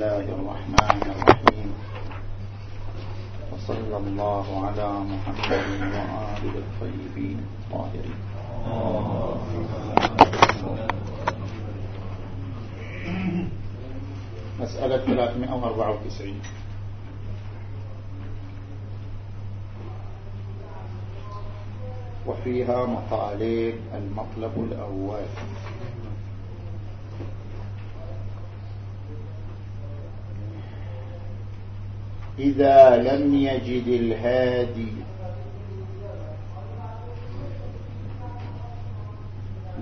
الله الرحمن الرحيم. وصلى الله على محمد وآله الطيبين الطاهرين. مسألة 394 وفيها مطالب المطلب الأول. إذا لم يجد الهادي.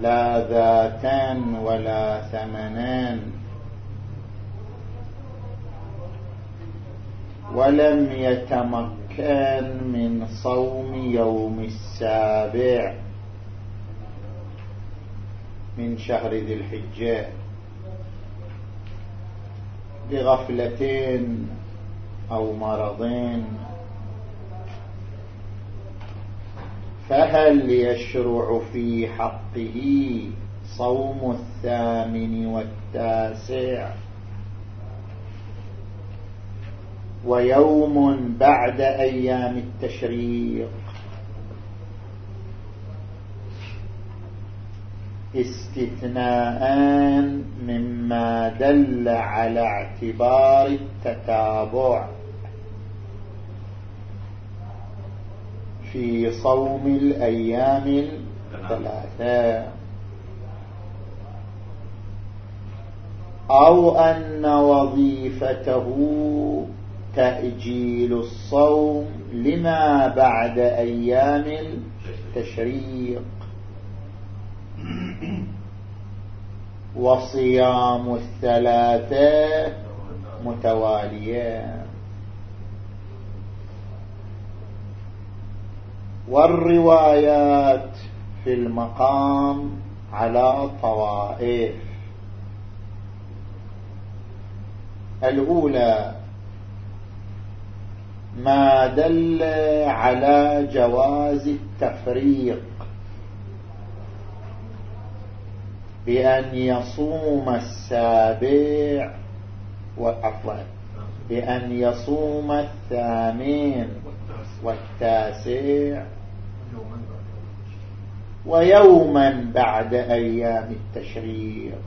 لا ذاتان ولا ثمنان. ولم يتمكن من صوم يوم السابع من شهر ذي الحجة. بغفلتين أو مرضين. فهل يشرع في حقه صوم الثامن والتاسع ويوم بعد أيام التشريق؟ استثناءان مما دل على اعتبار التتابع. في صوم الأيام الثلاثة. أو أن وظيفته تأجيل الصوم لما بعد أيام التشريق. وصيام الثلاثة متوالية. والروايات في المقام على طوائف. الأولى ما دل على جواز التفريق بأن يصوم السابع وعفوا بأن يصوم الثامن والتاسع ويوما بعد أيام التشريق.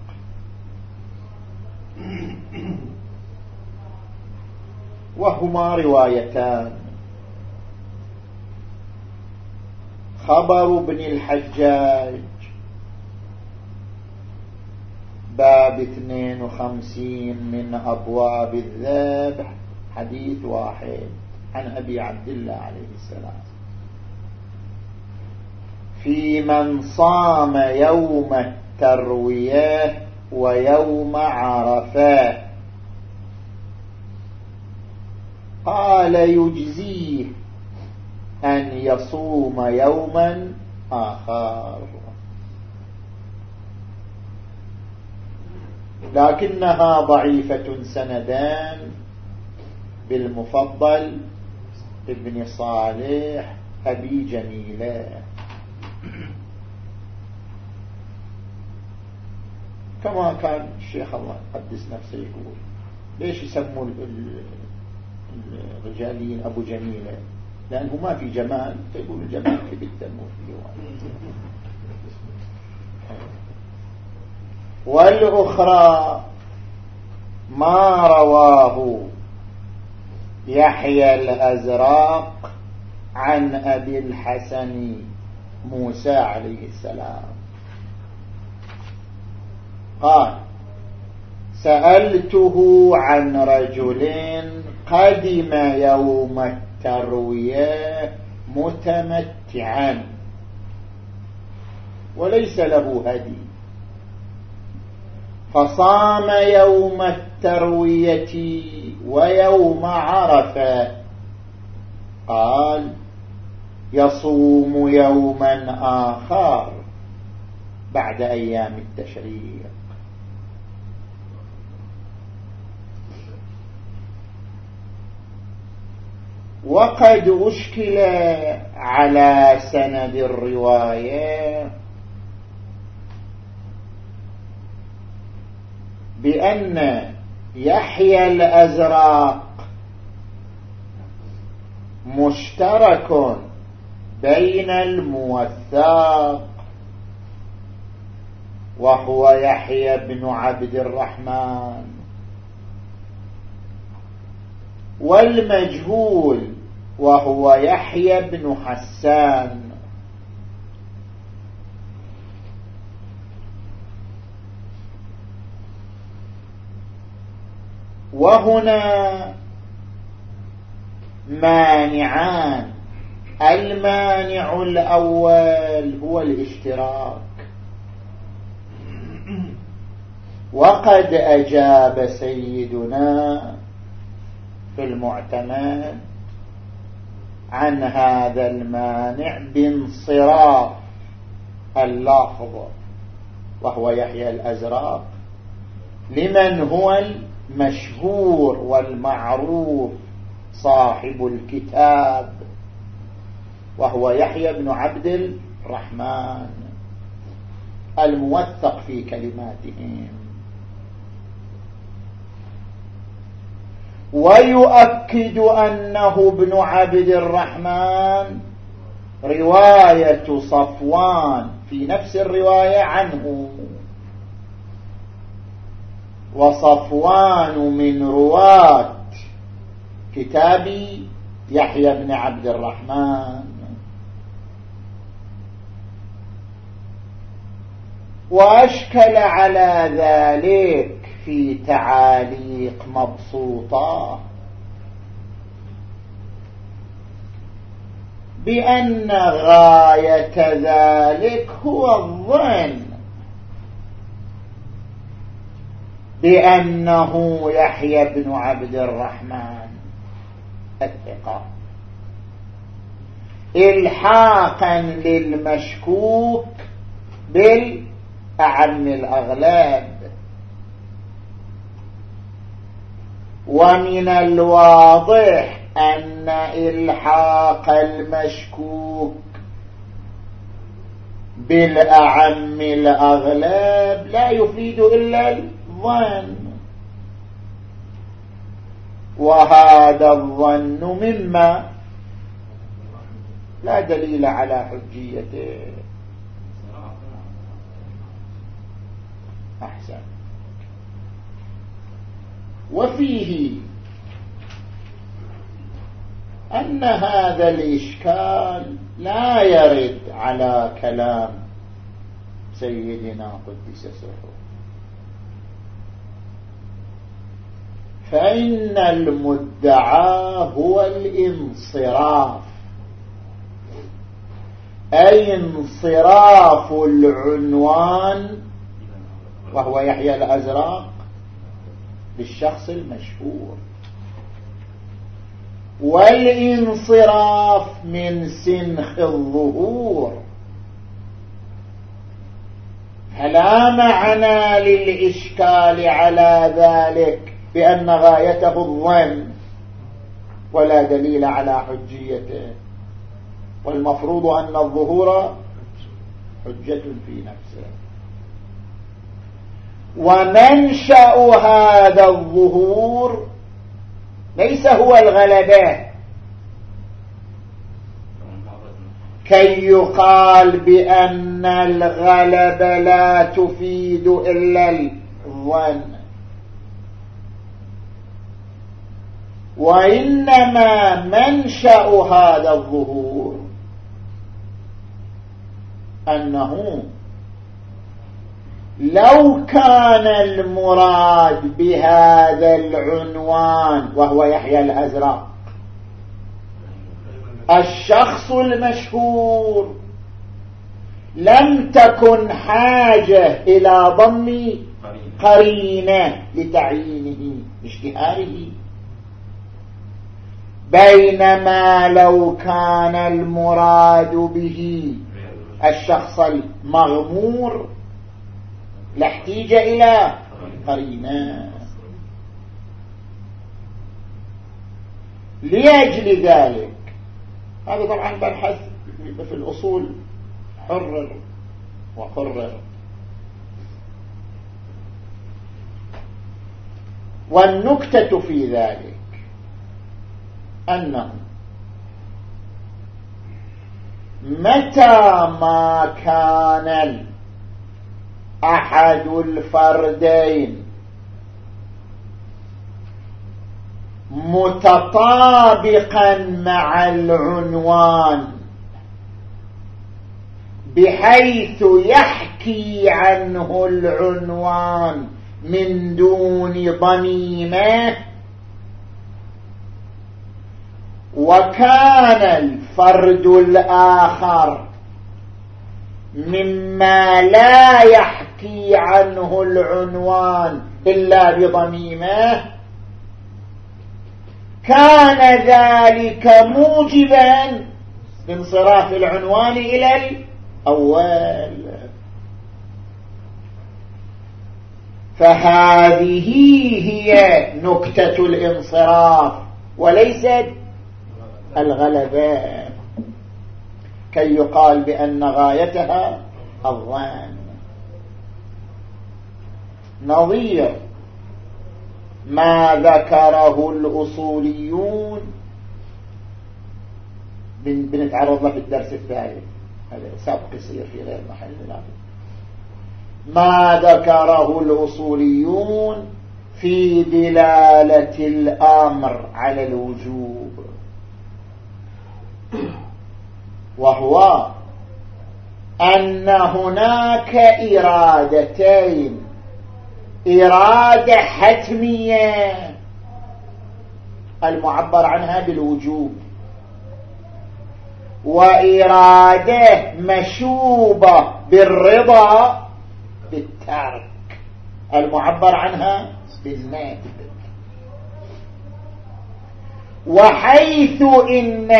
وهما روايتان. خبر ابن الحجاج. باب 52 من أبواب الذبح حديث واحد عن أبي عبد الله عليه السلام. في من صام يوم التروية ويوم عرفة. قال يجزيه أن يصوم يوما آخر. لكنها ضعيفة سندان بالمفضل ابن صالح أبي جميلة. كما كان الشيخ الله قدس نفسه يقول ليش يسموا الرجاليين أبو جميلة؟ لأنه ما في جمال. فيقول الجمال في بالدم وفي والأخرى ما رواه يحيى الأزراق عن أبي الحسن موسى عليه السلام. قال سألته عن رجل قدم يوم التروية متمتعا وليس له هدي. فصام يوم التروية ويوم عرفة. قال يصوم يوما آخر بعد أيام التشريق. وقد أشكل على سند الرواية بأن يحيى الأزرق مشترك بين الموثاق وهو يحيى بن عبد الرحمن. والمجهول وهو يحيى بن حسان. وهنا مانعان المانع الأول هو الاشتراك. وقد أجاب سيدنا في المعتمد عن هذا المانع بانصراف اللفظ وهو يحيى الأزرق لمن هو المشهور والمعروف صاحب الكتاب. وهو يحيى بن عبد الرحمن الموثق في كلماتهم. ويؤكد أنه ابن عبد الرحمن رواية صفوان في نفس الرواية عنه. وصفوان من رواة كتاب يحيى بن عبد الرحمن. وأشكل على ذلك في تعاليق مبسوطة. بأن غاية ذلك هو الظن. بأنه يحيى بن عبد الرحمن. الثقة. إلحاقا للمشكوك بالأعم الأغلاب. ومن الواضح أن إلحاق المشكوك بالأعم الأغلب لا يفيد إلا الظن. وهذا الظن مما لا دليل على حجيته. أحسن. وفيه أن هذا الإشكال لا يرد على كلام سيدنا قدس سره فإن المدعى هو الانصراف. أي انصراف العنوان وهو يحيى الأزرق بالشخص المشهور. والانصراف من سنخ الظهور. فلا معنى للإشكال على ذلك بأن غايته الظن ولا دليل على حجيته. والمفروض أن الظهور حجة في نفسه. ومنشأ هذا الظهور ليس هو الغلبة كي يقال بأن الغلب لا تفيد إلا الظن. وإنما منشأ هذا الظهور أنه لو كان المراد بهذا العنوان وهو يحيى الأزرق. الشخص المشهور. لم تكن حاجة إلى ضم قرينة لتعيينه اشتهاره. بينما لو كان المراد به الشخص المغمور لاحتيج إلى قرينة لأجل ذلك. هذا طبعا بحث في الأصول حرر وقرر. والنكتة في ذلك أنه متى ما كان أحد الفردين. متطابقا مع العنوان. بحيث يحكي عنه العنوان من دون ضميمه. وكان الفرد الآخر مما لا يحكي عنه العنوان إلا بضميمه. كان ذلك موجبا لانصراف العنوان إلى الأول. فهذه هي نكتة الانصراف وليست الغلبة. كي يقال بأن غايتها الظن. نظير. ما ذكره الأصوليون بنتعرض له في الدرس الثالث هذا سبق يصير في غير محل ما ذكره الأصوليون في دلالة الأمر على الوجوب. وهو أن هناك إرادتين إرادة حتمية المعبر عنها بالوجوب. وإرادة مشوبة بالرضا بالترك. المعبر عنها بالندب وحيث إن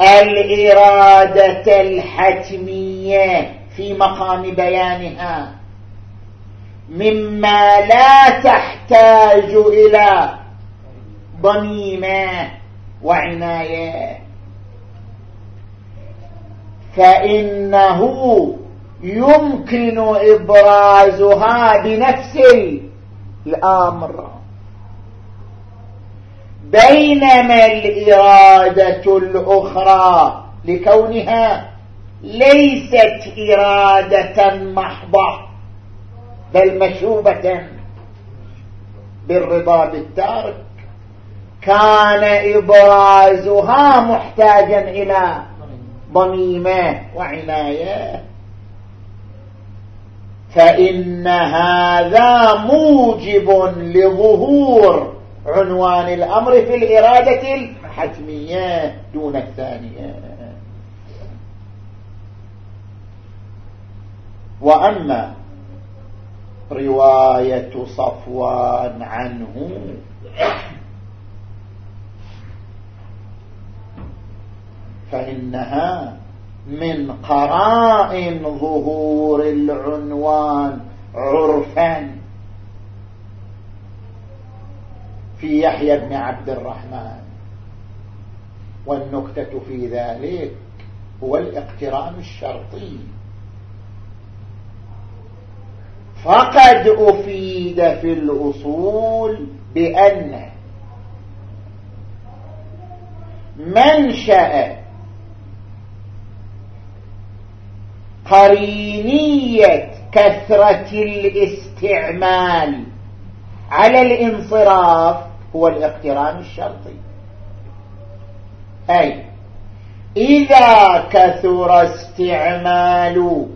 الإرادة الحتمية في مقام بيانها مما لا تحتاج إلى ضميمة وعناية. فإنه يمكن إبرازها بنفس الأمر. بينما الإرادة الأخرى لكونها ليست إرادة محضة. بل مشوبة بالرضا بالتارك كان إبرازها محتاجا إلى ضميمة وعناية. فإن هذا موجب لظهور عنوان الأمر في الإرادة الحتمية دون الثانية. وأما رواية صفوان عنه. فإنها من قرائن ظهور العنوان عرفا. في يحيى بن عبد الرحمن. والنكتة في ذلك هو الاقتران الشرطي. فقد أفيد في الأصول بأن منشأ قرينية كثرة الاستعمال على الانصراف هو الاقتران الشرطي. أي إذا كثر استعمال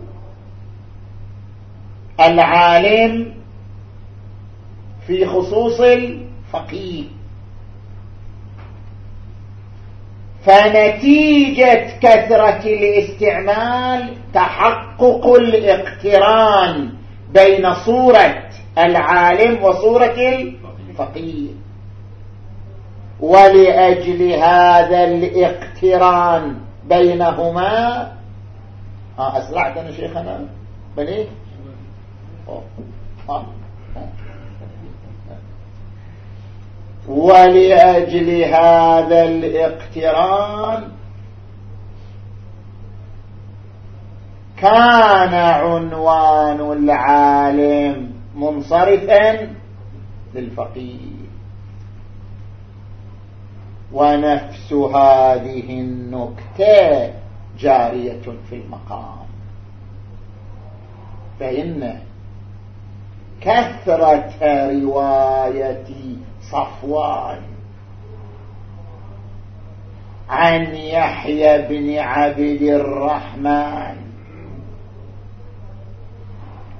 العالم في خصوص الفقيه. فنتيجة كثرة الاستعمال تحقق الاقتران بين صورة العالم وصورة الفقيه. ولأجل هذا الاقتران بينهما ها أسرعتنا شيخنا؟ بليه ولأجل هذا الاقتران كان عنوان العالم منصرفا للفقيه. ونفس هذه النكتة جارية في المقام. فإن كثرة رواية صفوان عن يحيى بن عبد الرحمن.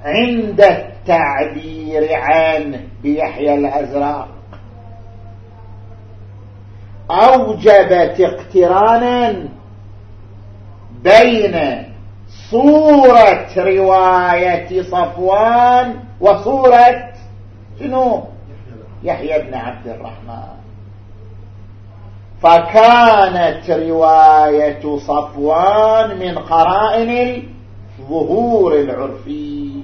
عند التعبير عنه بيحيى الأزرق. أوجبت اقترانا بين صورة رواية صفوان وصورة شنو؟ يحيى بن عبد الرحمن. فكانت رواية صفوان من قرائن الظهور العرفي.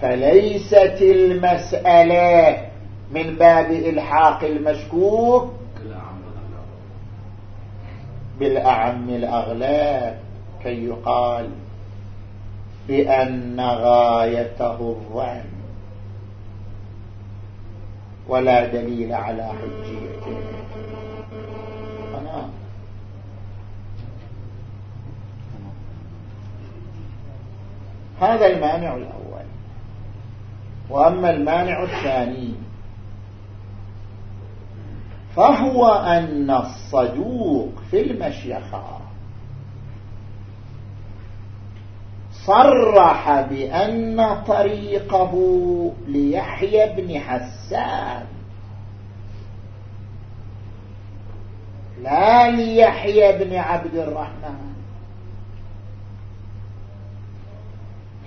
فليست المسألة من باب إلحاق المشكوك بالأعم الأغلاب كي يقال بأن غايته الظن ولا دليل على حجيته. هذا المانع الأول. وأما المانع الثاني فهو أن الصدوق في المشيخة صرح بأن طريقه ليحيى بن حسان. لا ليحيى بن عبد الرحمن.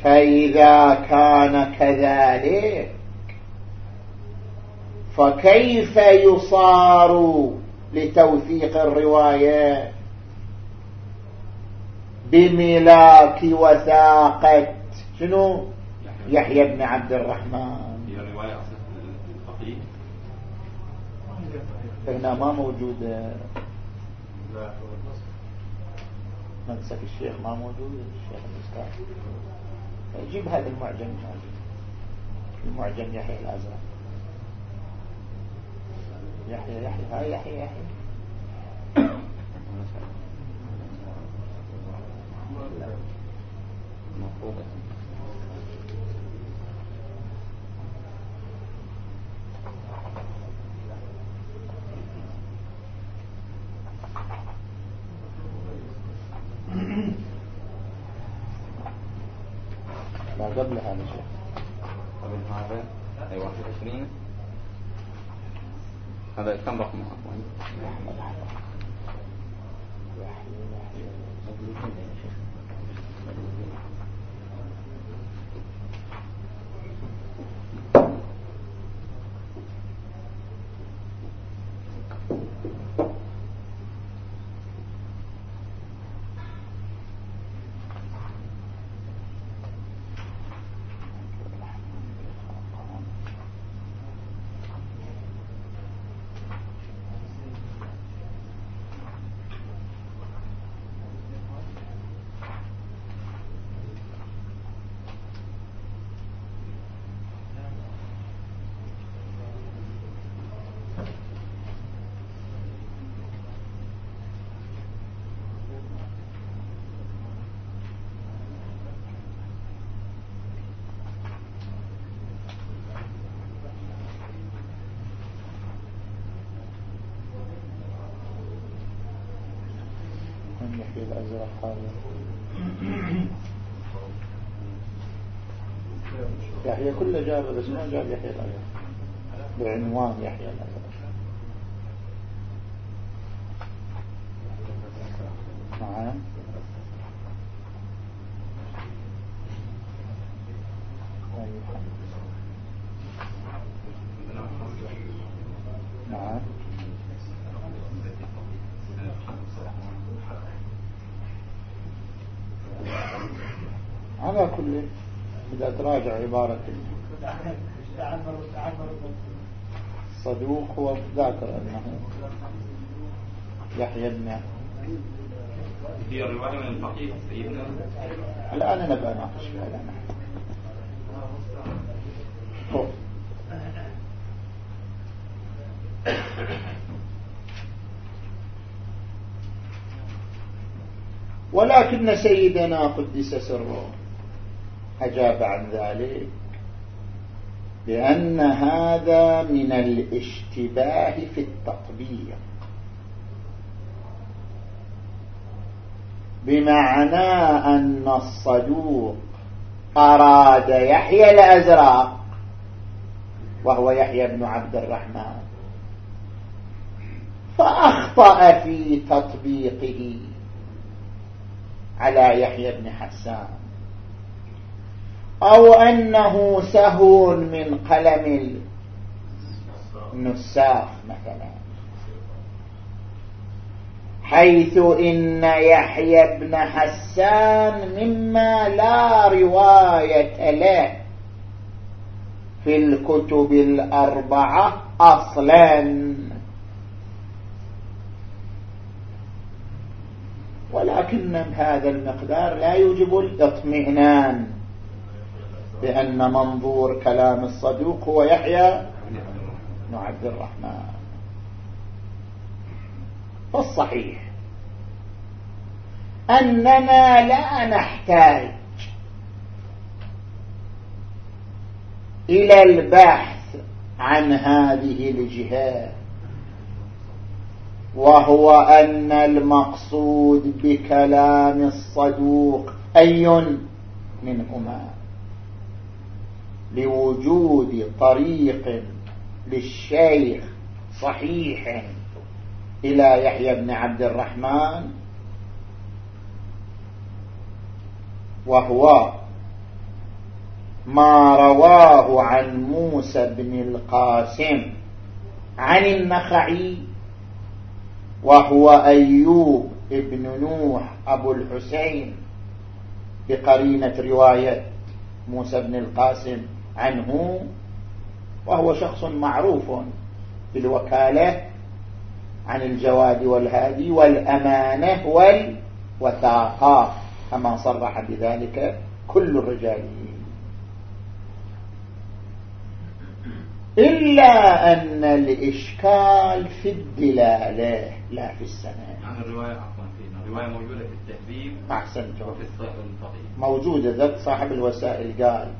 فإذا كان كذلك فكيف يصار لتوثيق الرواية؟ بملاك وثاقة شنو؟ يحيى. بن عبد الرحمن. هي رواية الفقيه هنا ما موجود. منسك الشيخ ما موجود الشيخ المستعد يجيب هذا المعجم المعجم يحيى الأزرق يحيى يحيى هاي يحيى يحيى. لا قبل هذا. شيء قبل هذا أي 21 هذا كم رقم؟ عفوا يحيى الأزرق هذا يحيى كله جاب بس ما جاب يحيى الأزرق. بعنوان يحيى الأزرق نعم نعم على كل إذا تراجع عبارة. الصدوق هو ذاكر أنه يحيى بن هي رواية من الفقيه سيدنا. الآن نبقى ناقش فيها الآن ولكن سيدنا قدس سره. أجاب عن ذلك لأن هذا من الاشتباه في التطبيق. بمعنى أن الصدوق أراد يحيى الأزرق وهو يحيى بن عبد الرحمن فأخطأ في تطبيقه على يحيى بن حسان. أو أنه سهو من قلم النساخ مثلا. حيث إن يحيى بن حسان مما لا رواية له في الكتب الأربعة أصلا. ولكن هذا المقدار لا يوجب الاطمئنان. بأن منظور كلام الصدوق هو يحيى بن عبد الرحمن. فالصحيح أننا لا نحتاج إلى البحث عن هذه الجهات وهو أن المقصود بكلام الصدوق أي منهما لوجود طريق للشيخ صحيح إلى يحيى بن عبد الرحمن وهو ما رواه عن موسى بن القاسم عن النخعي وهو أيوب ابن نوح أبو الحسين بقرينة رواية موسى بن القاسم. عنه وهو شخص معروف بالوكالة عن الجواد والهادي والأمانة والوثاقة كما صرح بذلك كل الرجال إلا أن الإشكال في الدلالة لا في السنة عن الرواية عفوا فينا الرواية موجودة في التهذيب أحسنت وفي الصحيح موجودة ذات صاحب الوسائل قال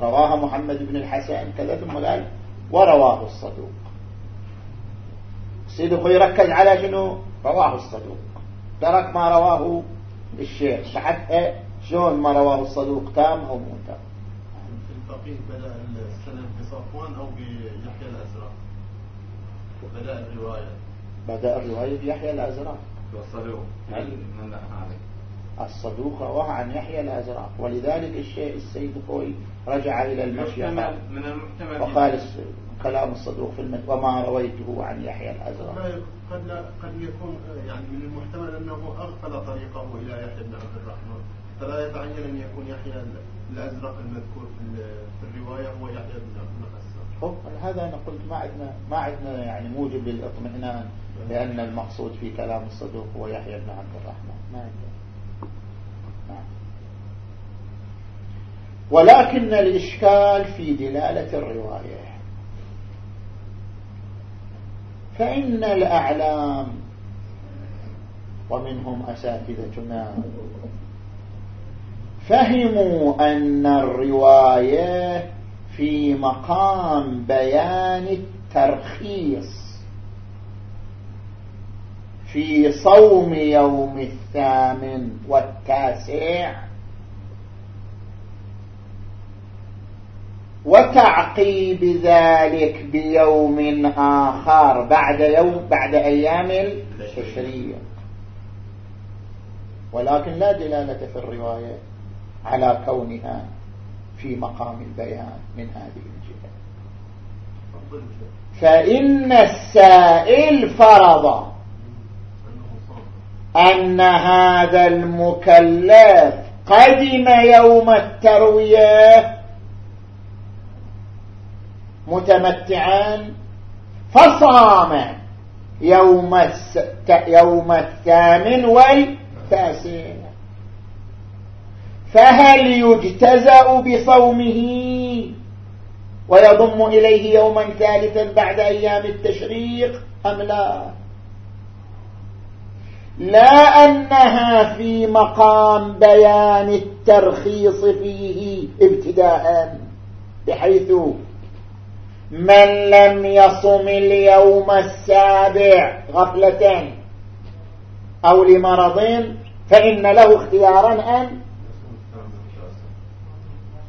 رواها محمد بن الحسن كذا ثم قال ورواه الصدوق. سيد أخو يركز على شنو؟ رواه الصدوق. ترك ما رواه الشيخ. فحتى شلون ما رواه الصدوق؟ تام أو مو تام؟ في الفقيه بدأ السنة بصفوان أو بيحيى الأزرق. بدأ الرواية. بدأ الرواية بيحيى الأزرق. والصدوق. من عليك. الصدوق رواه عن يحيى الأزرق. ولذلك الشيء السيد خوي رجع إلى المشيخة من المحتمل وقال كلام الصدوق في المد وما رويته عن يحيى الأزرق. قد لا قد يكون يعني من المحتمل أنه أغفل طريقه إلى يحيى بن عبد الرحمن. فلا يتعين أن يكون يحيى الأزرق المذكور في الرواية هو يحيى بن حسان هذا أنا قلت ما عندنا ما عندنا يعني موجب للاطمئنان لأن المقصود في كلام الصدوق هو يحيى بن عبد الرحمن. ما عندنا. نعم. ولكن الإشكال في دلالة الرواية. فإن الأعلام ومنهم أساتذتنا فهموا أن الرواية في مقام بيان الترخيص في صوم يوم الثامن والتاسع وتعقيب ذلك بيوم آخر بعد يوم بعد أيام التشريع ولكن لا دلالة في الرواية على كونها في مقام البيان من هذه الجهة. فإن السائل فرض أن هذا المكلف قدم يوم التروية متمتعا فصام يوم. يوم الثامن والتاسع فهل يجتزأ بصومه ويضم إليه يوما ثالثا بعد أيام التشريق أم لا لا أنها في مقام بيان الترخيص فيه ابتداء بحيث من لم يصم اليوم السابع غفلة أو لمرض فإن له اختيارا أن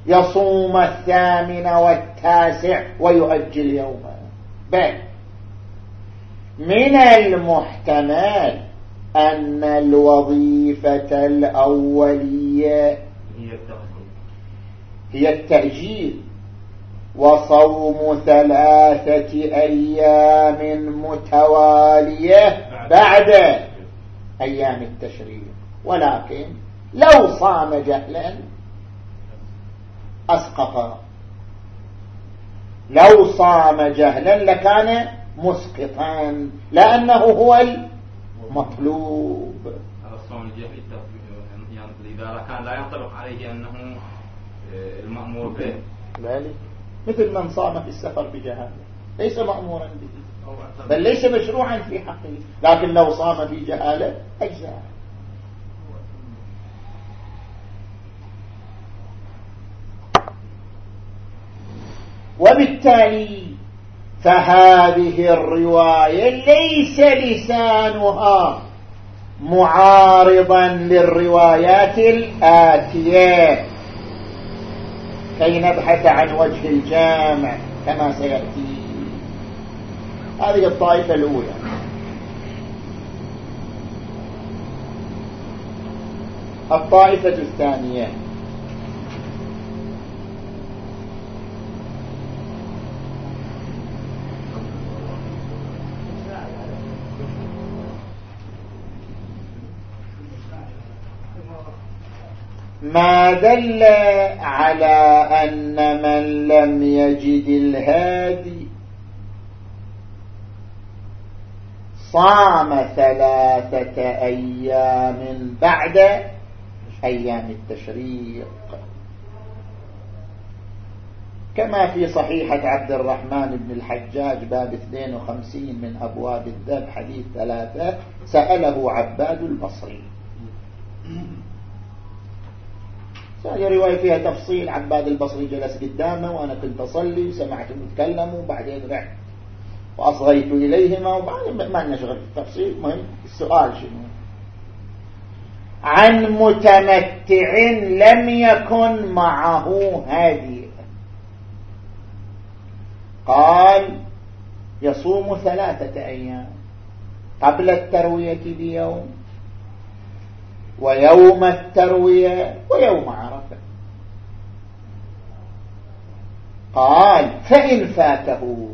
يصوم الثامن والتاسع ويؤجل يوما. بل من المحتمل أن الوظيفة الأولية هي التأجيل. وصوم ثلاثة أيام متوالية بعد أيام التشريق. ولكن لو صام جهلا أسقط. لو صام جهلا لكان مسقطا لأنه هو المطلوب. الصوم الجهلي إذا كان لا ينطبق عليه أنه آه، المأمور به. ذلك. مثل من صام في السفر بجهاله ليس مأمورا به. بل ليس مشروعا في حقه. لكن لو صام في جهاله أجزاء. وبالتالي فهذه الرواية ليس لسانها معارضا للروايات الآتية. كي نبحث عن وجه الجامع كما سيأتي. هذه الطائفة الأولى. الطائفة الثانية. ما دل على أن من لم يجد الهادي صام ثلاثة أيام بعد أيام التشريق. كما في صحيحة عبد الرحمن بن الحجاج باب 52 من أبواب الذب حديث ثلاثة سأله عباد البصري. هذه رواية فيها تفصيل عباد البصري جلس قدامه وأنا كنت أصلي وسمعت يتكلموا وبعدين رحت وأصغيت إليهما وبعدين ما نشغل التفصيل مهم. السؤال شنو؟ عن متمتع لم يكن معه هادي. قال يصوم ثلاثة أيام قبل التروية بيوم ويوم التروية ويوم عرفة قال فإن فاته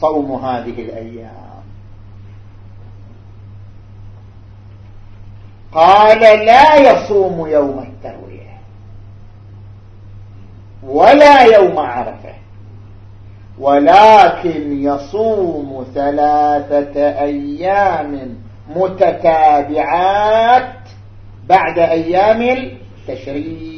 صوم هذه الأيام. قال لا يصوم يوم التروية ولا يوم عرفة ولكن يصوم ثلاثة أيام متتابعات بعد أيام التشريق.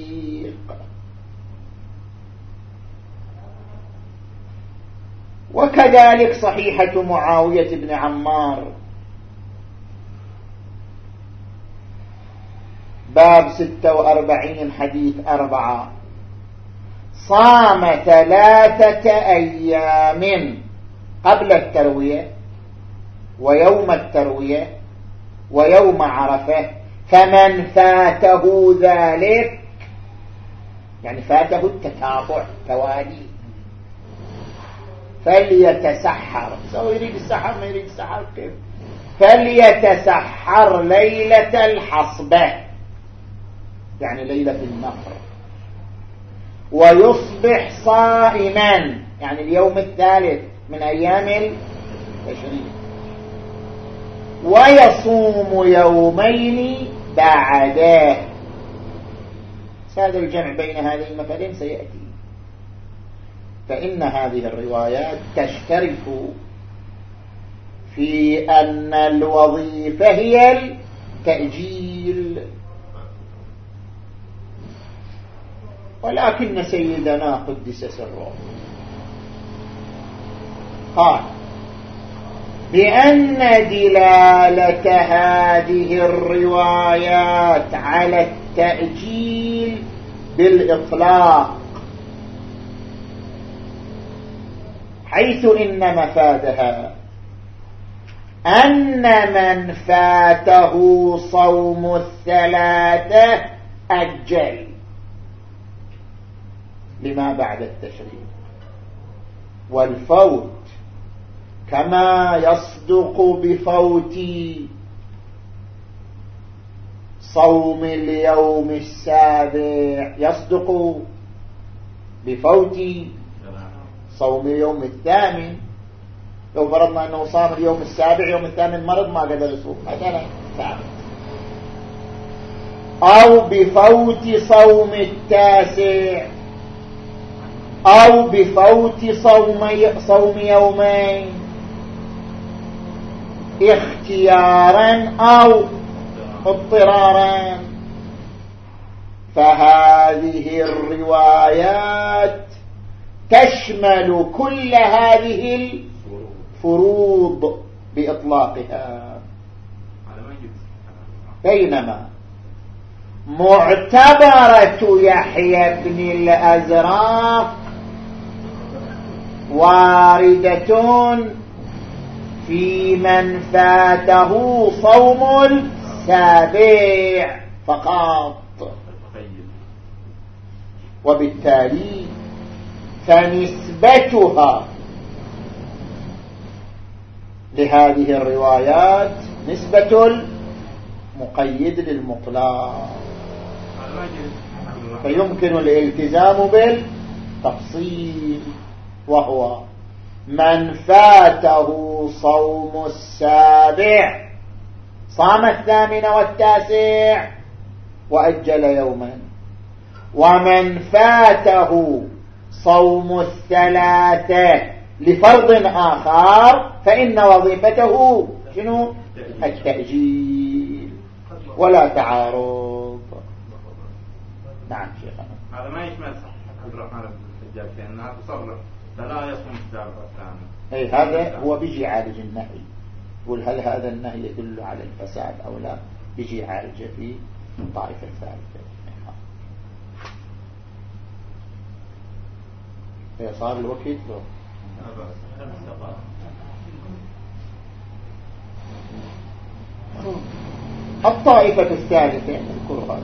وكذلك صحيحة معاوية بن عمار. باب ستة وأربعين حديث أربعة. صام ثلاثة أيام قبل التروية ويوم التروية ويوم عرفة فمن فاته ذلك يعني فاته التتابع توالي. فليتسحر. سو يريد السحر ما يريد السحر كيف فليتسحر ليلة الحصبة يعني ليلة النفر. ويصبح صائما. يعني اليوم الثالث من أيام التشريق ويصوم يومين بعده. هذا الجمع بين هذه المثلين سيأتي. فإن هذه الروايات تشترك في أن الوظيفة هي التأجيل. ولكن سيدنا قدس سره. قال بأن دلالة هذه الروايات على التأجيل بالإطلاق حيث إن مفادها. أن من فاته صوم الثلاثة أجل. لما بعد التشريع. والفوت كما يصدق بفوت صوم اليوم السابع. يصدق بفوت صوم يوم الثامن لو فرضنا أنه صام اليوم السابع يوم الثامن مرض ما قدر يصوم مثلا ثابت أو بفوت صوم التاسع. أو بفوت صوم صوم يومين. اختيارا أو اضطرارا. فهذه الروايات تشمل كل هذه الفروض بإطلاقها. بينما معتبرة يحيى بن الأزراق واردة في من فاته صوم السابع فقط. وبالتالي فنسبتها لهذه الروايات نسبة المقيد للمطلق. فيمكن الالتزام بالتفصيل وهو من فاته صوم السابع صام الثامن والتاسع وأجل يوما ومن فاته صوم الثلاثة لفرض آخر فإن وظيفته شنو؟ التأجيل. ولا تعارض. نعم شيخنا. هذا ما يشمل صحيح عبد الرحمن بن الحجاج لأنها تصرف فلا يصوم أي هذا هو بيجي يعالج النهي. يقول هل هذا النهي يدل على الفساد أو لا؟ بيجي يعالج في الطائفة الثالثة. هي صار الوقت له الطائفة الثالثة نذكرها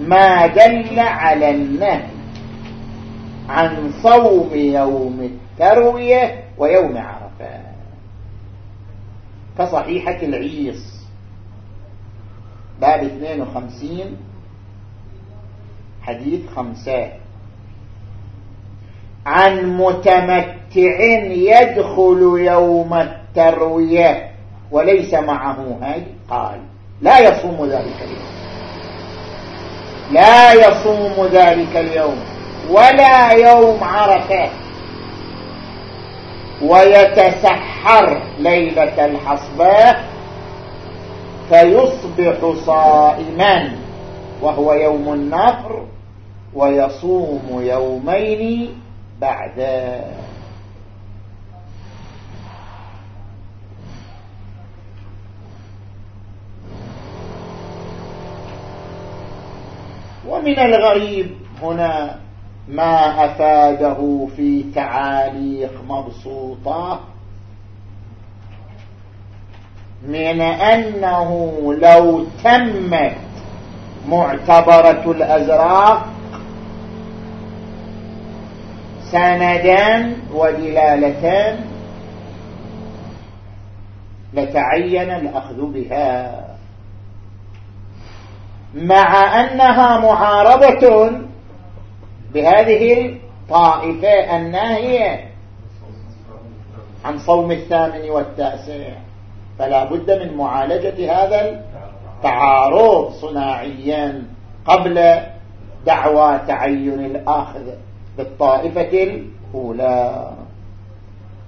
ما دل على النهي عن صوم يوم التروية ويوم عرفة. كصحيحة العيص باب 52 حديث خمسة عن متمتع يدخل يوم التروية وليس معه هاي؟ قال. لا يصوم ذلك اليوم. لا يصوم ذلك اليوم ولا يوم عرفة. ويتسحر ليلة الحصباء فيصبح صائما وهو يوم النفر ويصوم يومين بعد ومن الغريب هنا ما أفاده في تعاليق مبسوطة من أنه لو تمت معتبرة الأزراق سندا ودلالتان لتعين الأخذ بها. مع أنها معارضة بهذه الطائفة الناهية عن صوم الثامن والتاسع فلا بد من معالجة هذا التعارض صناعيا قبل دعوى تعين الآخذ. بالطائفة الأولى.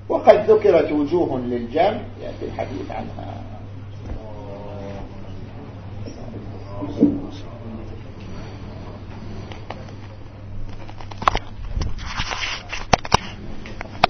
وقد ذكرت وجوه للجمع يأتي الحديث عنها.